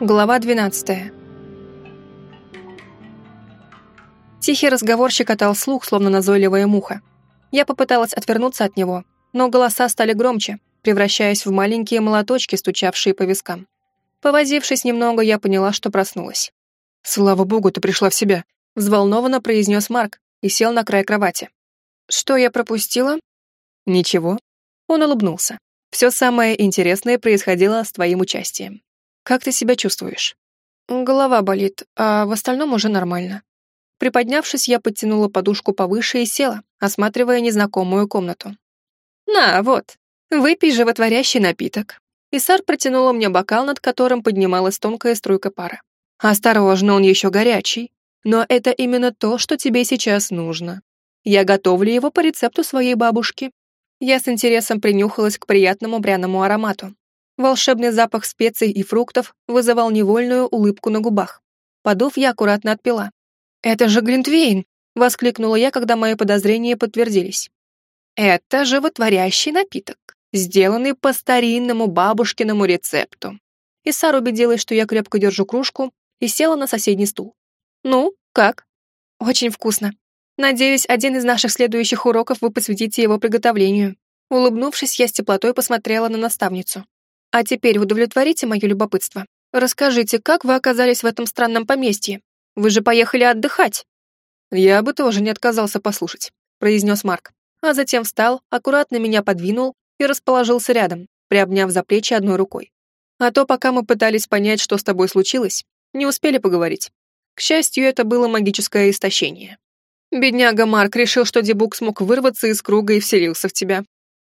Глава 12. Тихий разговор щекотал слух, словно назойливая муха. Я попыталась отвернуться от него, но голоса стали громче, превращаясь в маленькие молоточки, стучавшие по вискам. Повозившись немного, я поняла, что проснулась. «Слава богу, ты пришла в себя», — взволнованно произнес Марк и сел на край кровати. «Что я пропустила?» «Ничего». Он улыбнулся. «Все самое интересное происходило с твоим участием. Как ты себя чувствуешь?» «Голова болит, а в остальном уже нормально». Приподнявшись, я подтянула подушку повыше и села, осматривая незнакомую комнату. «На, вот, выпей животворящий напиток». Исар протянула мне бокал, над которым поднималась тонкая струйка пара. «Осторожно, он еще горячий. Но это именно то, что тебе сейчас нужно. Я готовлю его по рецепту своей бабушки». Я с интересом принюхалась к приятному пряному аромату, Волшебный запах специй и фруктов вызывал невольную улыбку на губах. Подув, я аккуратно отпила. «Это же Глинтвейн!» — воскликнула я, когда мои подозрения подтвердились. «Это животворящий напиток, сделанный по старинному бабушкиному рецепту». И Сар убедилась, что я крепко держу кружку, и села на соседний стул. «Ну, как?» «Очень вкусно. Надеюсь, один из наших следующих уроков вы посвятите его приготовлению». Улыбнувшись, я с теплотой посмотрела на наставницу. А теперь удовлетворите мое любопытство. Расскажите, как вы оказались в этом странном поместье? Вы же поехали отдыхать. Я бы тоже не отказался послушать, произнес Марк. А затем встал, аккуратно меня подвинул и расположился рядом, приобняв за плечи одной рукой. А то, пока мы пытались понять, что с тобой случилось, не успели поговорить. К счастью, это было магическое истощение. Бедняга Марк решил, что Дебук смог вырваться из круга и вселился в тебя.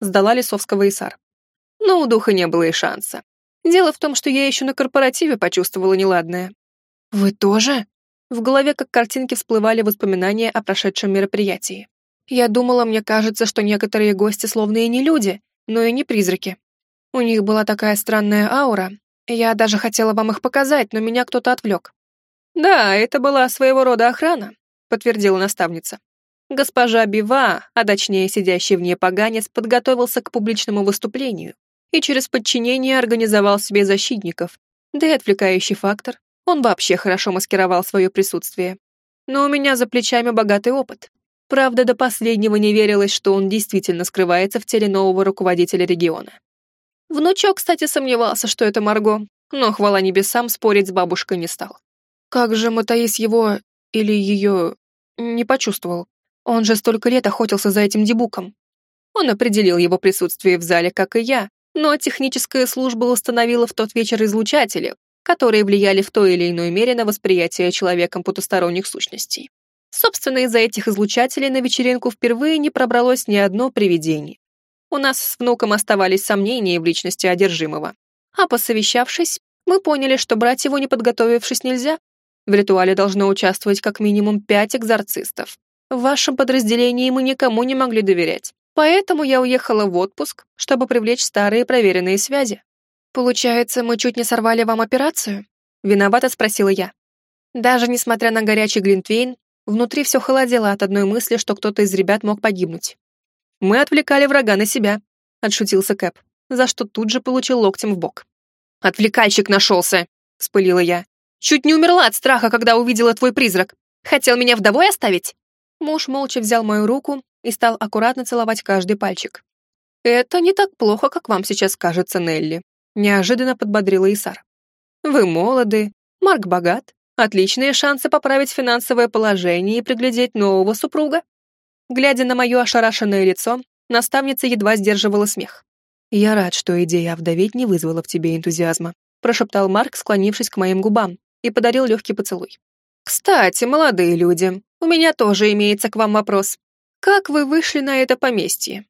Сдала Лисовского Исар но у духа не было и шанса. Дело в том, что я еще на корпоративе почувствовала неладное. «Вы тоже?» В голове как картинки всплывали воспоминания о прошедшем мероприятии. Я думала, мне кажется, что некоторые гости словно и не люди, но и не призраки. У них была такая странная аура. Я даже хотела вам их показать, но меня кто-то отвлек. «Да, это была своего рода охрана», — подтвердила наставница. Госпожа Бива, а точнее сидящий в ней поганец, подготовился к публичному выступлению и через подчинение организовал себе защитников, да и отвлекающий фактор. Он вообще хорошо маскировал свое присутствие. Но у меня за плечами богатый опыт. Правда, до последнего не верилось, что он действительно скрывается в теле нового руководителя региона. Внучок, кстати, сомневался, что это Марго, но, хвала небесам, спорить с бабушкой не стал. Как же Матаис его или ее не почувствовал? Он же столько лет охотился за этим дебуком. Он определил его присутствие в зале, как и я, но техническая служба установила в тот вечер излучатели, которые влияли в той или иной мере на восприятие человеком потусторонних сущностей. Собственно, из-за этих излучателей на вечеринку впервые не пробралось ни одно привидение. У нас с внуком оставались сомнения в личности одержимого. А посовещавшись, мы поняли, что брать его, не подготовившись, нельзя. В ритуале должно участвовать как минимум пять экзорцистов. В вашем подразделении мы никому не могли доверять. Поэтому я уехала в отпуск, чтобы привлечь старые проверенные связи. Получается, мы чуть не сорвали вам операцию? Виновато спросила я. Даже несмотря на горячий глинтвейн, внутри все холодело от одной мысли, что кто-то из ребят мог погибнуть. Мы отвлекали врага на себя, отшутился Кэп, за что тут же получил локтем в бок. Отвлекальщик нашелся, вспылила я. Чуть не умерла от страха, когда увидела твой призрак. Хотел меня вдовой оставить? Муж молча взял мою руку и стал аккуратно целовать каждый пальчик. «Это не так плохо, как вам сейчас кажется, Нелли», — неожиданно подбодрила Исар. «Вы молоды, Марк богат, отличные шансы поправить финансовое положение и приглядеть нового супруга». Глядя на мое ошарашенное лицо, наставница едва сдерживала смех. «Я рад, что идея овдоветь не вызвала в тебе энтузиазма», прошептал Марк, склонившись к моим губам, и подарил легкий поцелуй. «Кстати, молодые люди, у меня тоже имеется к вам вопрос. «Как вы вышли на это поместье?»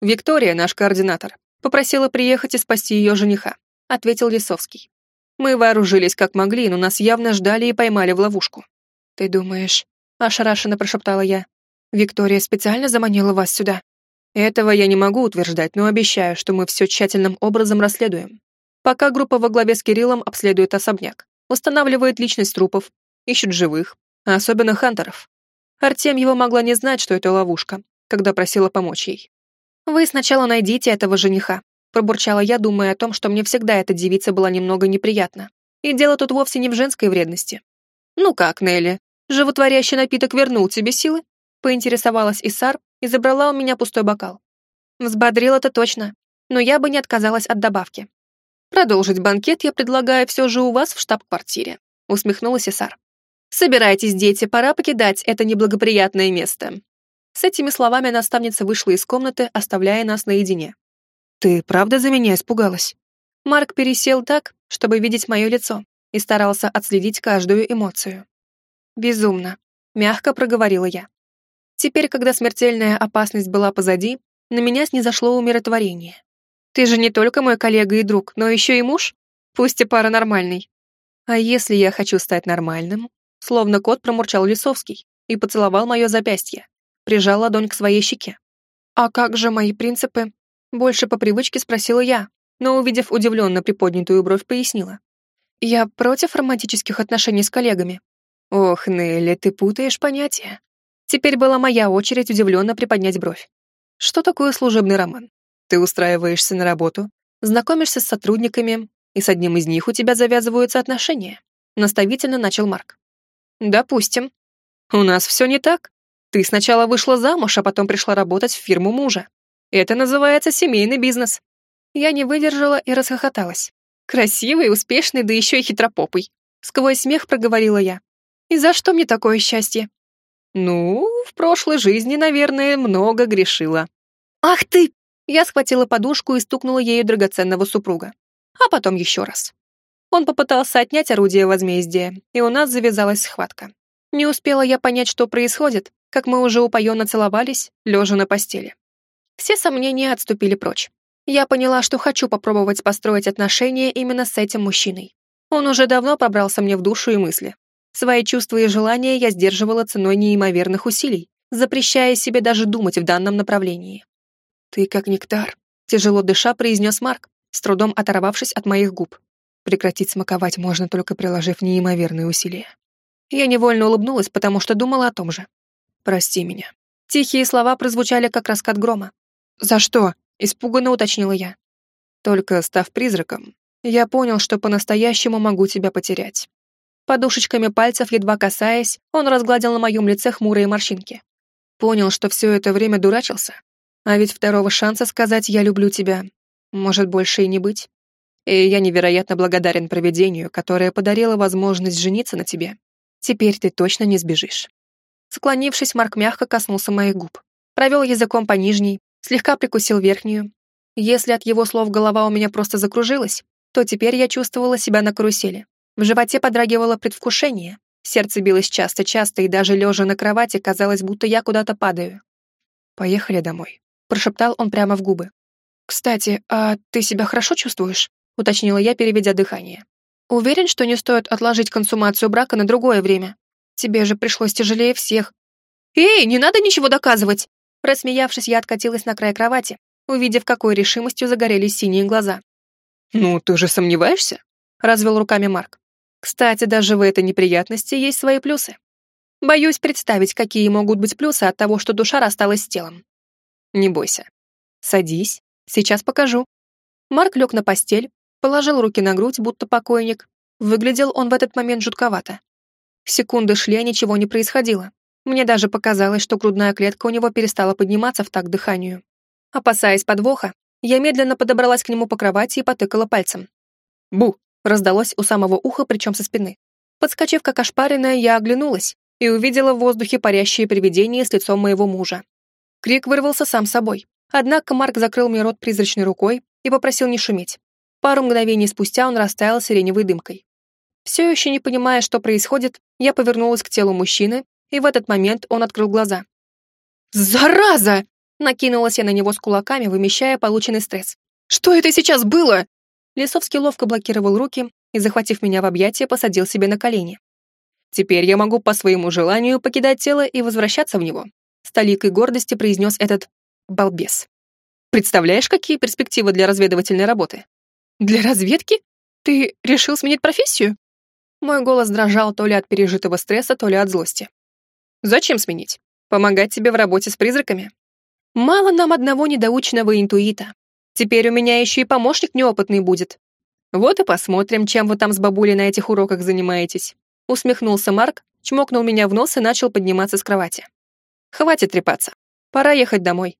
«Виктория, наш координатор, попросила приехать и спасти ее жениха», — ответил Лисовский. «Мы вооружились как могли, но нас явно ждали и поймали в ловушку». «Ты думаешь...» — ошарашенно прошептала я. «Виктория специально заманила вас сюда?» «Этого я не могу утверждать, но обещаю, что мы все тщательным образом расследуем. Пока группа во главе с Кириллом обследует особняк, устанавливает личность трупов, ищут живых, а особенно хантеров. Артемьева могла не знать, что это ловушка, когда просила помочь ей. «Вы сначала найдите этого жениха», пробурчала я, думая о том, что мне всегда эта девица была немного неприятна. И дело тут вовсе не в женской вредности. «Ну как, Нелли, животворящий напиток вернул тебе силы?» поинтересовалась Исар и забрала у меня пустой бокал. Взбодрил это точно, но я бы не отказалась от добавки. «Продолжить банкет я предлагаю все же у вас в штаб-квартире», усмехнулась Исар. «Собирайтесь, дети, пора покидать это неблагоприятное место». С этими словами наставница вышла из комнаты, оставляя нас наедине. «Ты правда за меня испугалась?» Марк пересел так, чтобы видеть мое лицо, и старался отследить каждую эмоцию. «Безумно», — мягко проговорила я. Теперь, когда смертельная опасность была позади, на меня снизошло умиротворение. «Ты же не только мой коллега и друг, но еще и муж? Пусть и паранормальный». «А если я хочу стать нормальным?» Словно кот промурчал Лисовский и поцеловал мое запястье, прижал ладонь к своей щеке. «А как же мои принципы?» Больше по привычке спросила я, но, увидев удивленно приподнятую бровь, пояснила. «Я против романтических отношений с коллегами». «Ох, Нелли, ты путаешь понятия». Теперь была моя очередь удивленно приподнять бровь. «Что такое служебный роман? Ты устраиваешься на работу, знакомишься с сотрудниками, и с одним из них у тебя завязываются отношения», наставительно начал Марк. «Допустим. У нас все не так. Ты сначала вышла замуж, а потом пришла работать в фирму мужа. Это называется семейный бизнес. Я не выдержала и расхохоталась. Красивый, успешный, да еще и хитропопый. Сквозь смех проговорила я. И за что мне такое счастье? Ну, в прошлой жизни, наверное, много грешила. Ах ты! Я схватила подушку и стукнула ею драгоценного супруга. А потом еще раз. Он попытался отнять орудие возмездия, и у нас завязалась схватка. Не успела я понять, что происходит, как мы уже упоенно целовались, лежа на постели. Все сомнения отступили прочь. Я поняла, что хочу попробовать построить отношения именно с этим мужчиной. Он уже давно пробрался мне в душу и мысли. Свои чувства и желания я сдерживала ценой неимоверных усилий, запрещая себе даже думать в данном направлении. «Ты как нектар», — тяжело дыша произнес Марк, с трудом оторвавшись от моих губ. Прекратить смаковать можно только приложив неимоверные усилия. Я невольно улыбнулась, потому что думала о том же. «Прости меня». Тихие слова прозвучали, как раскат грома. «За что?» Испуганно уточнила я. Только став призраком, я понял, что по-настоящему могу тебя потерять. Подушечками пальцев, едва касаясь, он разгладил на моем лице хмурые морщинки. Понял, что все это время дурачился. А ведь второго шанса сказать «я люблю тебя» может больше и не быть. И я невероятно благодарен проведению, которое подарило возможность жениться на тебе. Теперь ты точно не сбежишь. Склонившись, Марк мягко коснулся моих губ. Провел языком по нижней, слегка прикусил верхнюю. Если от его слов голова у меня просто закружилась, то теперь я чувствовала себя на карусели. В животе подрагивало предвкушение, сердце билось часто-часто, и даже лежа на кровати казалось, будто я куда-то падаю. «Поехали домой», — прошептал он прямо в губы. «Кстати, а ты себя хорошо чувствуешь?» — уточнила я, переведя дыхание. «Уверен, что не стоит отложить консумацию брака на другое время? Тебе же пришлось тяжелее всех». «Эй, не надо ничего доказывать!» Рассмеявшись, я откатилась на край кровати, увидев, какой решимостью загорелись синие глаза. «Ну, ты же сомневаешься?» — развел руками Марк. «Кстати, даже в этой неприятности есть свои плюсы. Боюсь представить, какие могут быть плюсы от того, что душа рассталась с телом. Не бойся. Садись, сейчас покажу». Марк лег на постель, положил руки на грудь, будто покойник. Выглядел он в этот момент жутковато. Секунды шли, а ничего не происходило. Мне даже показалось, что грудная клетка у него перестала подниматься в такт дыханию. Опасаясь подвоха, я медленно подобралась к нему по кровати и потыкала пальцем. «Бу!» — раздалось у самого уха, причем со спины. Подскочив как ошпаренная, я оглянулась и увидела в воздухе парящее привидение с лицом моего мужа. Крик вырвался сам собой. Однако Марк закрыл мне рот призрачной рукой и попросил не шуметь. Пару мгновений спустя он растаял сиреневой дымкой. Все еще не понимая, что происходит, я повернулась к телу мужчины и в этот момент он открыл глаза. «Зараза!» — накинулась я на него с кулаками, вымещая полученный стресс. «Что это сейчас было?» Лисовский ловко блокировал руки и, захватив меня в объятия, посадил себе на колени. «Теперь я могу по своему желанию покидать тело и возвращаться в него», с толикой гордости произнес этот балбес. «Представляешь, какие перспективы для разведывательной работы?» «Для разведки? Ты решил сменить профессию?» Мой голос дрожал то ли от пережитого стресса, то ли от злости. Зачем сменить? Помогать тебе в работе с призраками? Мало нам одного недоученного интуита. Теперь у меня еще и помощник неопытный будет. Вот и посмотрим, чем вы там с бабулей на этих уроках занимаетесь. Усмехнулся Марк, чмокнул меня в нос и начал подниматься с кровати. Хватит трепаться. Пора ехать домой.